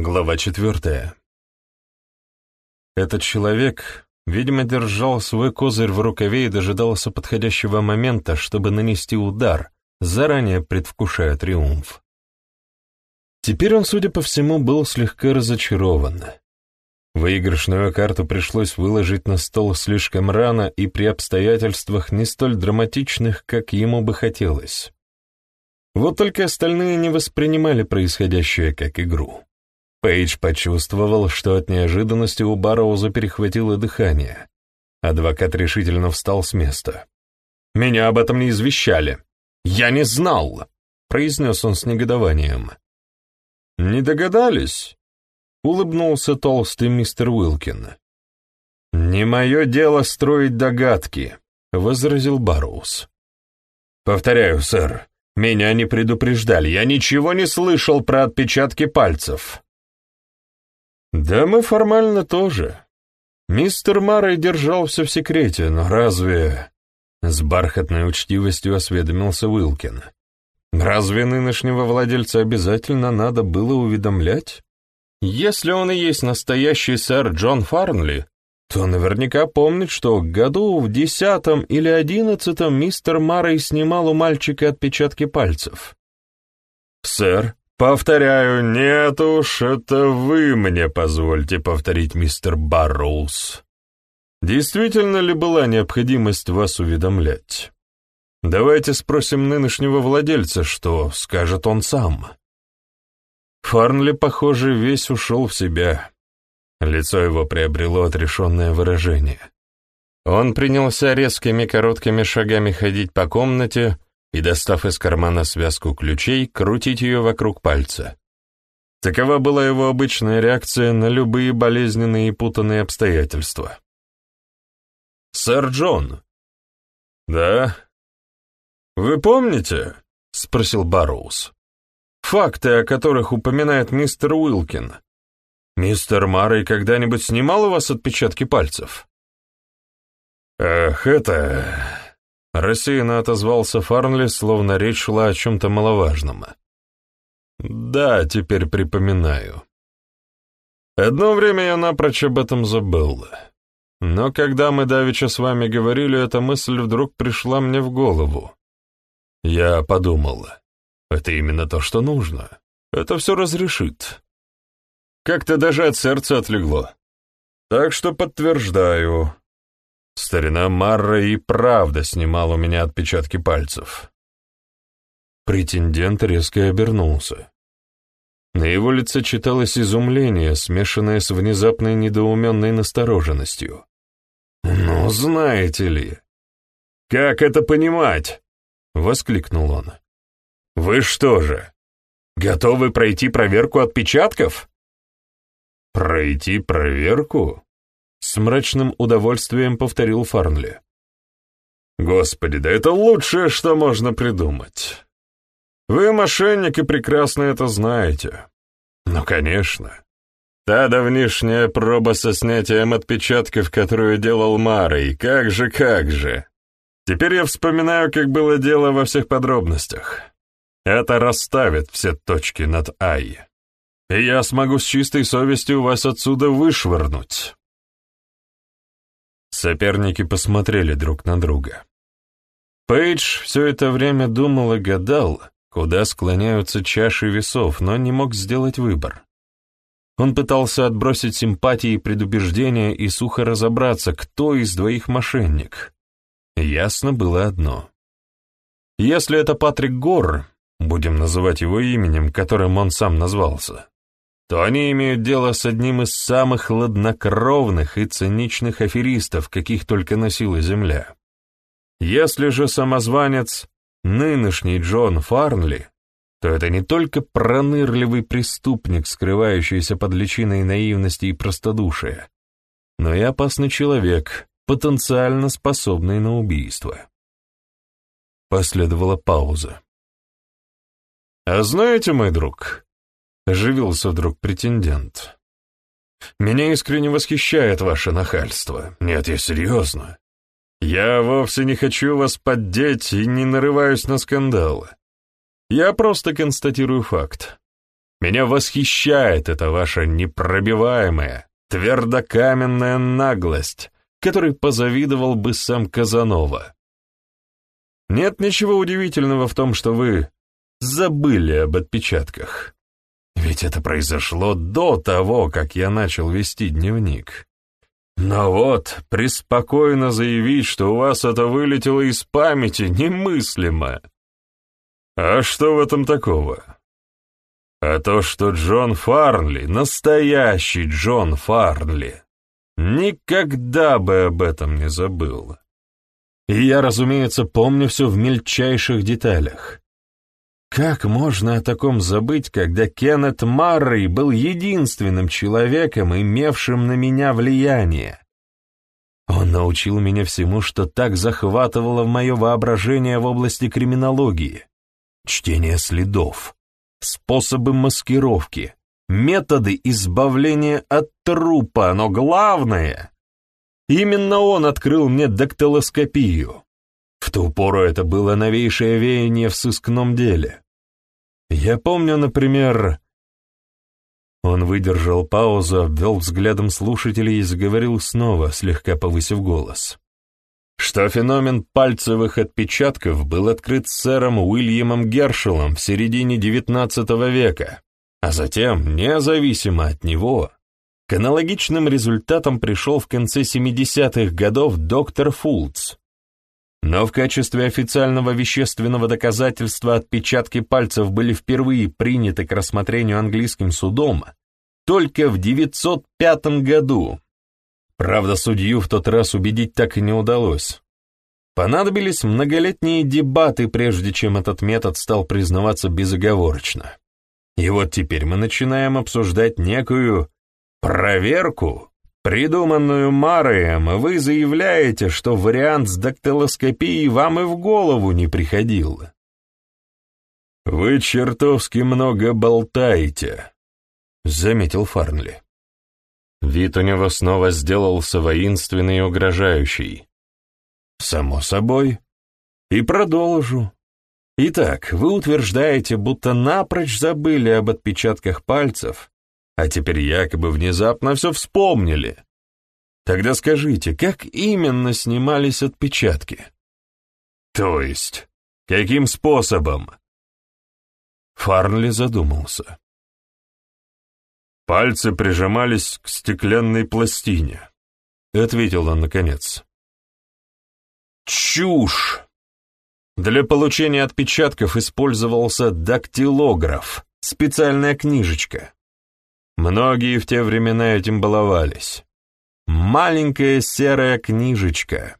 Глава четвертая. Этот человек, видимо, держал свой козырь в рукаве и дожидался подходящего момента, чтобы нанести удар, заранее предвкушая триумф. Теперь он, судя по всему, был слегка разочарован. Выигрышную карту пришлось выложить на стол слишком рано и при обстоятельствах не столь драматичных, как ему бы хотелось. Вот только остальные не воспринимали происходящее как игру. Пейдж почувствовал, что от неожиданности у Барроуза перехватило дыхание. Адвокат решительно встал с места. «Меня об этом не извещали. Я не знал!» — произнес он с негодованием. «Не догадались?» — улыбнулся толстый мистер Уилкин. «Не мое дело строить догадки», — возразил Барроуз. «Повторяю, сэр, меня не предупреждали, я ничего не слышал про отпечатки пальцев». «Да мы формально тоже. Мистер Маррей держал все в секрете, но разве...» С бархатной учтивостью осведомился Уилкин. «Разве нынешнего владельца обязательно надо было уведомлять? Если он и есть настоящий сэр Джон Фарнли, то наверняка помнит, что году в десятом или одиннадцатом мистер Маррей снимал у мальчика отпечатки пальцев. «Сэр, «Повторяю, нет уж, это вы мне позвольте повторить, мистер Барроуз. Действительно ли была необходимость вас уведомлять? Давайте спросим нынешнего владельца, что скажет он сам». Фарнли, похоже, весь ушел в себя. Лицо его приобрело отрешенное выражение. Он принялся резкими короткими шагами ходить по комнате, и, достав из кармана связку ключей, крутить ее вокруг пальца. Такова была его обычная реакция на любые болезненные и путанные обстоятельства. «Сэр Джон!» «Да?» «Вы помните?» — спросил Барроуз. «Факты, о которых упоминает мистер Уилкин. Мистер Маррей когда-нибудь снимал у вас отпечатки пальцев?» «Ах, это...» Рассеянно отозвался Фарнли, словно речь шла о чем-то маловажном. «Да, теперь припоминаю. Одно время я напрочь об этом забыл. Но когда мы давеча с вами говорили, эта мысль вдруг пришла мне в голову. Я подумал, это именно то, что нужно. Это все разрешит. Как-то даже от сердца отлегло. Так что подтверждаю, Старина Марра и правда снимал у меня отпечатки пальцев. Претендент резко обернулся. На его лице читалось изумление, смешанное с внезапной недоуменной настороженностью. «Ну, знаете ли...» «Как это понимать?» — воскликнул он. «Вы что же, готовы пройти проверку отпечатков?» «Пройти проверку?» С мрачным удовольствием повторил Фарнли. «Господи, да это лучшее, что можно придумать. Вы мошенник и прекрасно это знаете. Ну, конечно. Та давнишняя проба со снятием отпечатков, которую делал Марой, как же, как же. Теперь я вспоминаю, как было дело во всех подробностях. Это расставит все точки над «ай». И я смогу с чистой совестью вас отсюда вышвырнуть. Соперники посмотрели друг на друга. Пейдж все это время думал и гадал, куда склоняются чаши весов, но не мог сделать выбор. Он пытался отбросить симпатии и предубеждения и сухо разобраться, кто из двоих мошенник. Ясно было одно. Если это Патрик Гор, будем называть его именем, которым он сам назвался, то они имеют дело с одним из самых хладнокровных и циничных аферистов, каких только носила Земля. Если же самозванец — нынешний Джон Фарнли, то это не только пронырливый преступник, скрывающийся под личиной наивности и простодушия, но и опасный человек, потенциально способный на убийство. Последовала пауза. «А знаете, мой друг, Оживился вдруг претендент. «Меня искренне восхищает ваше нахальство. Нет, я серьезно. Я вовсе не хочу вас поддеть и не нарываюсь на скандалы. Я просто констатирую факт. Меня восхищает эта ваша непробиваемая, твердокаменная наглость, которой позавидовал бы сам Казанова. Нет ничего удивительного в том, что вы забыли об отпечатках. Ведь это произошло до того, как я начал вести дневник. Но вот, преспокойно заявить, что у вас это вылетело из памяти, немыслимо. А что в этом такого? А то, что Джон Фарнли, настоящий Джон Фарнли, никогда бы об этом не забыл. И я, разумеется, помню все в мельчайших деталях. Как можно о таком забыть, когда Кеннет Маррей был единственным человеком, имевшим на меня влияние? Он научил меня всему, что так захватывало мое воображение в области криминологии. Чтение следов, способы маскировки, методы избавления от трупа, но главное Именно он открыл мне дактилоскопию. В ту пору это было новейшее веяние в сыскном деле. Я помню, например... Он выдержал паузу, обвел взглядом слушателей и заговорил снова, слегка повысив голос. Что феномен пальцевых отпечатков был открыт сэром Уильямом Гершелом в середине XIX века, а затем, независимо от него, к аналогичным результатам пришел в конце 70-х годов доктор Фултс. Но в качестве официального вещественного доказательства отпечатки пальцев были впервые приняты к рассмотрению английским судом только в 905 году. Правда, судью в тот раз убедить так и не удалось. Понадобились многолетние дебаты, прежде чем этот метод стал признаваться безоговорочно. И вот теперь мы начинаем обсуждать некую Проверку, придуманную Марием, вы заявляете, что вариант с дактилоскопией вам и в голову не приходил. Вы чертовски много болтаете, заметил Фарнли. Вид у него снова сделался воинственный и угрожающий. Само собой. И продолжу. Итак, вы утверждаете, будто напрочь забыли об отпечатках пальцев, а теперь якобы внезапно все вспомнили. Тогда скажите, как именно снимались отпечатки? То есть, каким способом? Фарнли задумался. Пальцы прижимались к стеклянной пластине, ответил он наконец. Чушь! Для получения отпечатков использовался дактилограф, специальная книжечка. Многие в те времена этим баловались. Маленькая серая книжечка.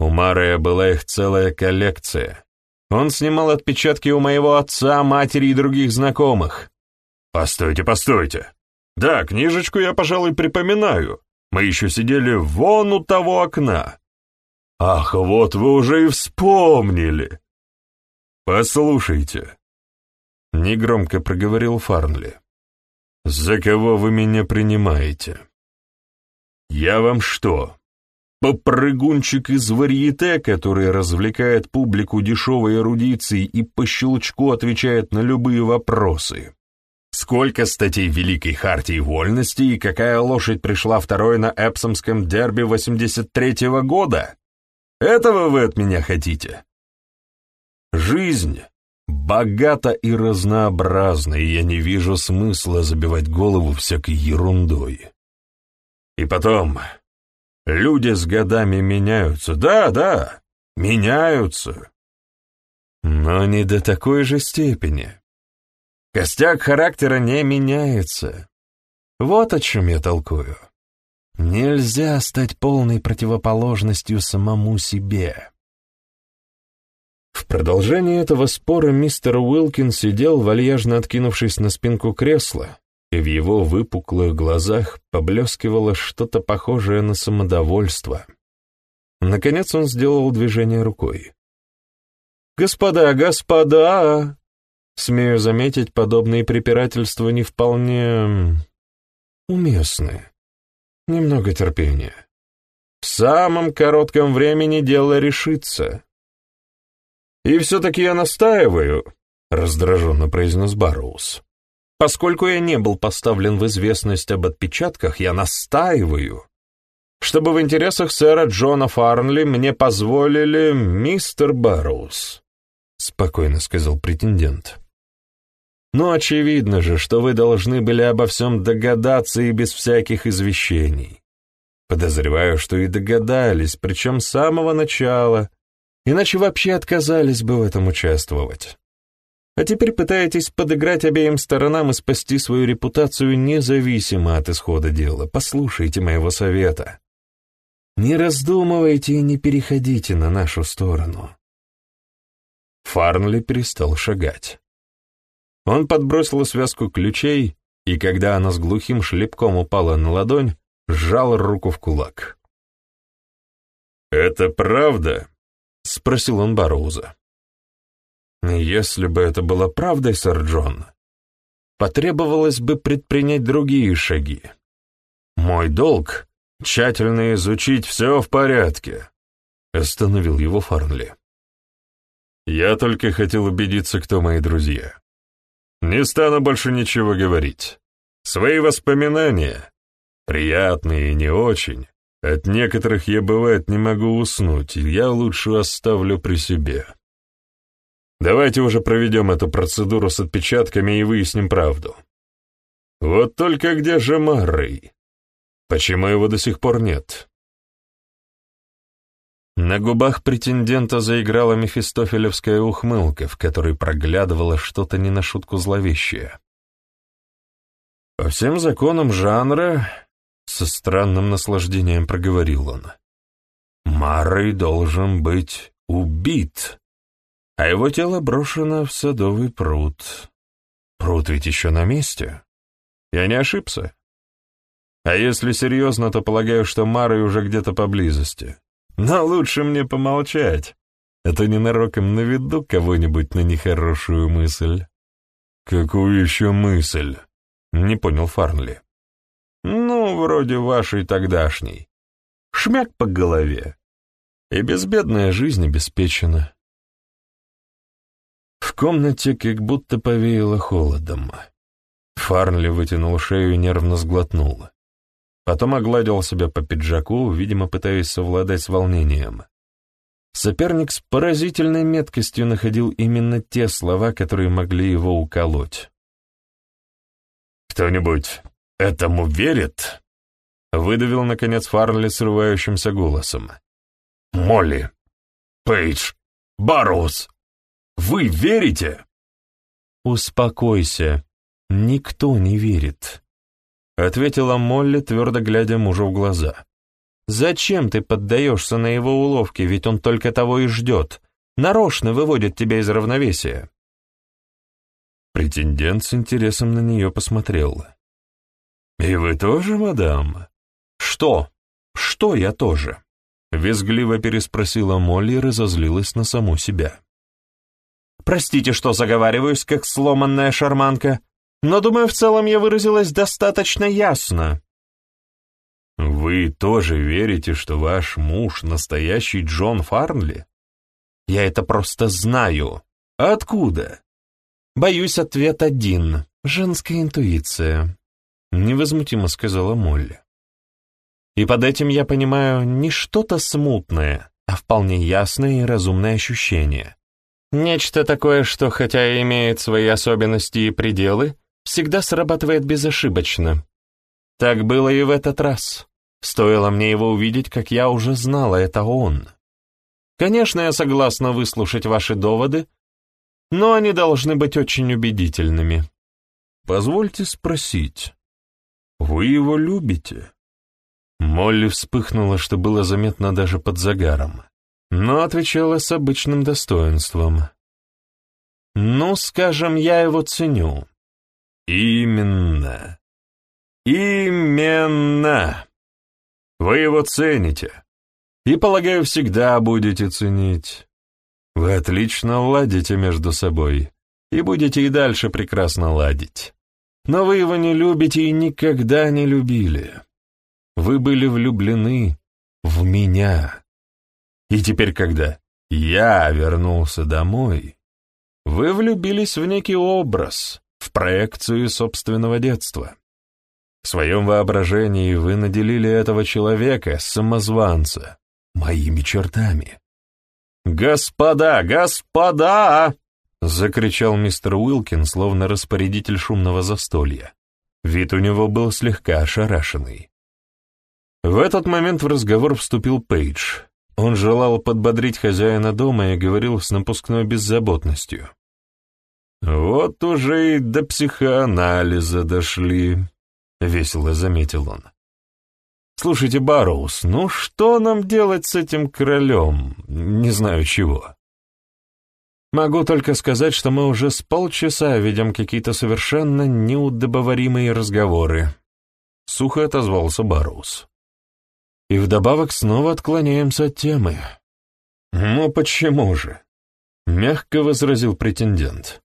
У Мария была их целая коллекция. Он снимал отпечатки у моего отца, матери и других знакомых. Постойте, постойте. Да, книжечку я, пожалуй, припоминаю. Мы еще сидели вон у того окна. Ах, вот вы уже и вспомнили. Послушайте. Негромко проговорил Фарнли. «За кого вы меня принимаете? Я вам что, попрыгунчик из варьете, который развлекает публику дешевой эрудицией и по щелчку отвечает на любые вопросы? Сколько статей Великой Хартии Вольности и какая лошадь пришла второй на Эпсомском дерби 83-го года? Этого вы от меня хотите? Жизнь богато и разнообразно, и я не вижу смысла забивать голову всякой ерундой. И потом, люди с годами меняются, да, да, меняются, но не до такой же степени. Костяк характера не меняется. Вот о чем я толкую. Нельзя стать полной противоположностью самому себе. В продолжение этого спора мистер Уилкин сидел, вальяжно откинувшись на спинку кресла, и в его выпуклых глазах поблескивало что-то похожее на самодовольство. Наконец он сделал движение рукой. «Господа, господа!» Смею заметить, подобные препирательства не вполне... уместны. Немного терпения. В самом коротком времени дело решится. «И все-таки я настаиваю», — раздраженно произнес Барроуз. Поскольку я не был поставлен в известность об отпечатках, я настаиваю, чтобы в интересах сэра Джона Фарнли мне позволили мистер Барроуз», — спокойно сказал претендент. «Но очевидно же, что вы должны были обо всем догадаться и без всяких извещений. Подозреваю, что и догадались, причем с самого начала, иначе вообще отказались бы в этом участвовать. А теперь пытаетесь подыграть обеим сторонам и спасти свою репутацию независимо от исхода дела. Послушайте моего совета. Не раздумывайте и не переходите на нашу сторону. Фарнли перестал шагать. Он подбросил связку ключей, и когда она с глухим шлепком упала на ладонь, сжал руку в кулак. «Это правда?» — спросил он Бароуза. «Если бы это было правдой, сэр Джон, потребовалось бы предпринять другие шаги. Мой долг — тщательно изучить все в порядке», — остановил его Фарнли. «Я только хотел убедиться, кто мои друзья. Не стану больше ничего говорить. Свои воспоминания, приятные и не очень, от некоторых я, бывает, не могу уснуть, и я лучше оставлю при себе. Давайте уже проведем эту процедуру с отпечатками и выясним правду. Вот только где же Маррей? Почему его до сих пор нет? На губах претендента заиграла мефистофелевская ухмылка, в которой проглядывало что-то не на шутку зловещее. По всем законам жанра, со странным наслаждением проговорил он, Маррей должен быть убит, а его тело брошено в садовый пруд. Пруд ведь еще на месте. Я не ошибся. А если серьезно, то полагаю, что Маррей уже где-то поблизости. Но лучше мне помолчать. Это ненароком наведу кого-нибудь на нехорошую мысль. Какую еще мысль? Не понял Фарнли. Ну, вроде вашей тогдашней. Шмяк по голове. И безбедная жизнь обеспечена. В комнате как будто повеяло холодом. Фарнли вытянул шею и нервно сглотнул. Потом огладил себя по пиджаку, видимо, пытаясь совладать с волнением. Соперник с поразительной меткостью находил именно те слова, которые могли его уколоть. «Кто-нибудь этому верит?» — выдавил, наконец, Фарли срывающимся голосом. «Молли! Пейдж! Барроуз! Вы верите?» «Успокойся. Никто не верит», — ответила Молли, твердо глядя мужу в глаза. «Зачем ты поддаешься на его уловки, ведь он только того и ждет, нарочно выводит тебя из равновесия». Претендент с интересом на нее посмотрел. «И вы тоже, мадам?» «Что? Что я тоже?» Визгливо переспросила Молли и разозлилась на саму себя. «Простите, что заговариваюсь, как сломанная шарманка, но, думаю, в целом я выразилась достаточно ясно». «Вы тоже верите, что ваш муж — настоящий Джон Фарнли?» «Я это просто знаю. Откуда?» «Боюсь, ответ один. Женская интуиция», — невозмутимо сказала Молли. «И под этим я понимаю не что-то смутное, а вполне ясное и разумное ощущение. Нечто такое, что, хотя и имеет свои особенности и пределы, всегда срабатывает безошибочно. Так было и в этот раз. Стоило мне его увидеть, как я уже знала, это он. Конечно, я согласна выслушать ваши доводы, но они должны быть очень убедительными. Позвольте спросить, вы его любите? Молли вспыхнула, что было заметно даже под загаром, но отвечала с обычным достоинством. «Ну, скажем, я его ценю. Именно. Именно. Вы его цените. И, полагаю, всегда будете ценить. Вы отлично ладите между собой и будете и дальше прекрасно ладить. Но вы его не любите и никогда не любили. Вы были влюблены в меня. И теперь, когда я вернулся домой, вы влюбились в некий образ, в проекцию собственного детства. В своем воображении вы наделили этого человека, самозванца, моими чертами. «Господа, господа!» — закричал мистер Уилкин, словно распорядитель шумного застолья. Вид у него был слегка ошарашенный. В этот момент в разговор вступил Пейдж. Он желал подбодрить хозяина дома и говорил с напускной беззаботностью. «Вот уже и до психоанализа дошли», — весело заметил он. «Слушайте, Барроуз, ну что нам делать с этим королем? Не знаю чего». «Могу только сказать, что мы уже с полчаса ведем какие-то совершенно неудобоваримые разговоры», — сухо отозвался Барроуз. «И вдобавок снова отклоняемся от темы». «Ну почему же?» — мягко возразил претендент.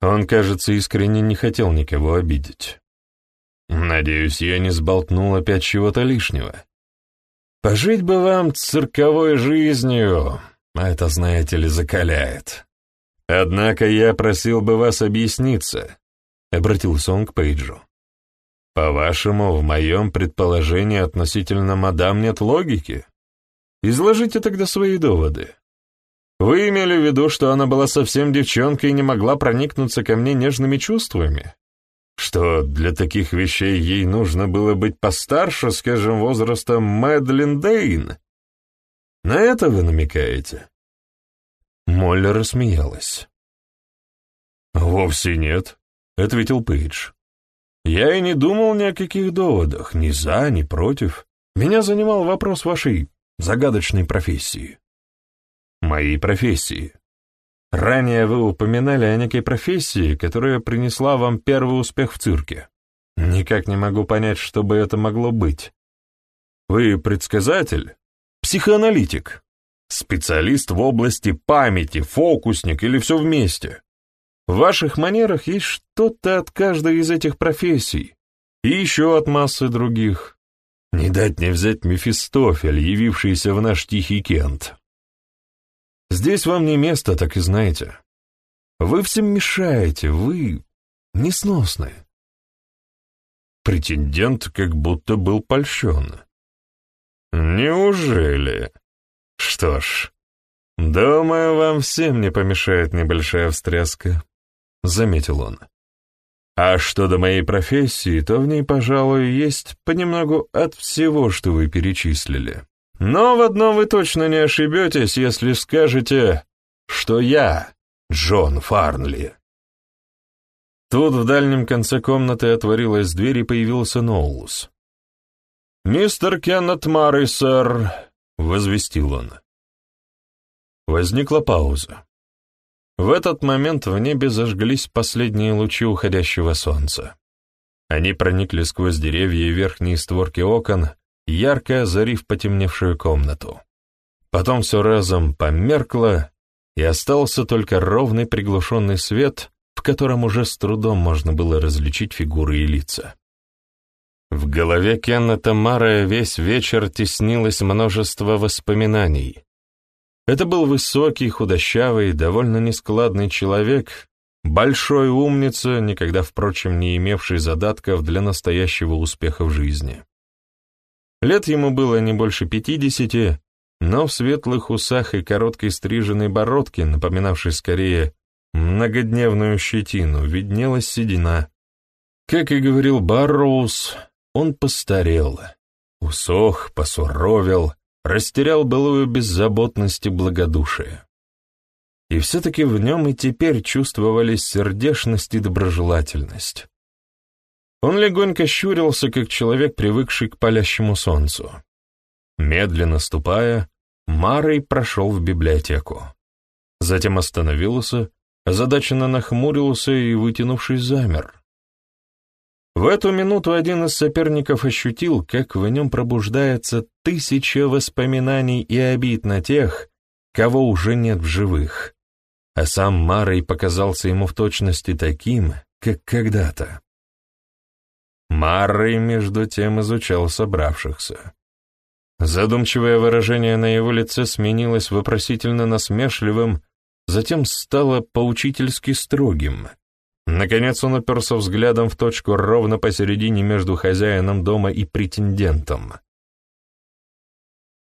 Он, кажется, искренне не хотел никого обидеть. Надеюсь, я не сболтнул опять чего-то лишнего. Пожить бы вам цирковой жизнью, а это, знаете ли, закаляет. Однако я просил бы вас объясниться, — обратился он к Пейджу. По-вашему, в моем предположении относительно мадам нет логики? Изложите тогда свои доводы. Вы имели в виду, что она была совсем девчонкой и не могла проникнуться ко мне нежными чувствами? что для таких вещей ей нужно было быть постарше, скажем, возрастом Мэдлин Дейн. На это вы намекаете?» Молли рассмеялась. «Вовсе нет», — ответил Пейдж. «Я и не думал ни о каких доводах, ни за, ни против. Меня занимал вопрос вашей загадочной профессии». «Моей профессии», Ранее вы упоминали о некой профессии, которая принесла вам первый успех в цирке. Никак не могу понять, что бы это могло быть. Вы предсказатель? Психоаналитик? Специалист в области памяти, фокусник или все вместе? В ваших манерах есть что-то от каждой из этих профессий. И еще от массы других. Не дать не взять Мефистофель, явившийся в наш тихий Кент. Здесь вам не место, так и знаете. Вы всем мешаете, вы несносны. Претендент как будто был польщен. Неужели? Что ж, думаю, вам всем не помешает небольшая встряска, — заметил он. А что до моей профессии, то в ней, пожалуй, есть понемногу от всего, что вы перечислили. Но в одном вы точно не ошибетесь, если скажете, что я Джон Фарнли. Тут в дальнем конце комнаты отворилась дверь и появился Ноулс. «Мистер Кеннет Марри, сэр», — возвестил он. Возникла пауза. В этот момент в небе зажглись последние лучи уходящего солнца. Они проникли сквозь деревья и верхние створки окон, ярко озарив потемневшую комнату. Потом все разом померкло, и остался только ровный приглушенный свет, в котором уже с трудом можно было различить фигуры и лица. В голове Кеннета Мара весь вечер теснилось множество воспоминаний. Это был высокий, худощавый, довольно нескладный человек, большой умница, никогда, впрочем, не имевший задатков для настоящего успеха в жизни. Лет ему было не больше пятидесяти, но в светлых усах и короткой стриженной бородке, напоминавшей скорее многодневную щетину, виднелась седина. Как и говорил Барроуз, он постарел, усох, посуровел, растерял былую беззаботность и благодушие. И все-таки в нем и теперь чувствовались сердечность и доброжелательность. Он легонько щурился, как человек, привыкший к палящему солнцу. Медленно ступая, Марой прошел в библиотеку. Затем остановился, озадаченно нахмурился и, вытянувшись, замер. В эту минуту один из соперников ощутил, как в нем пробуждается тысяча воспоминаний и обид на тех, кого уже нет в живых, а сам Марой показался ему в точности таким, как когда-то. Маррой, между тем, изучал собравшихся. Задумчивое выражение на его лице сменилось вопросительно насмешливым, затем стало поучительски строгим, Наконец он уперся взглядом в точку ровно посередине между хозяином дома и претендентом.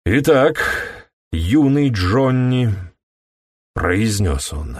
«Итак, юный Джонни», — произнес он,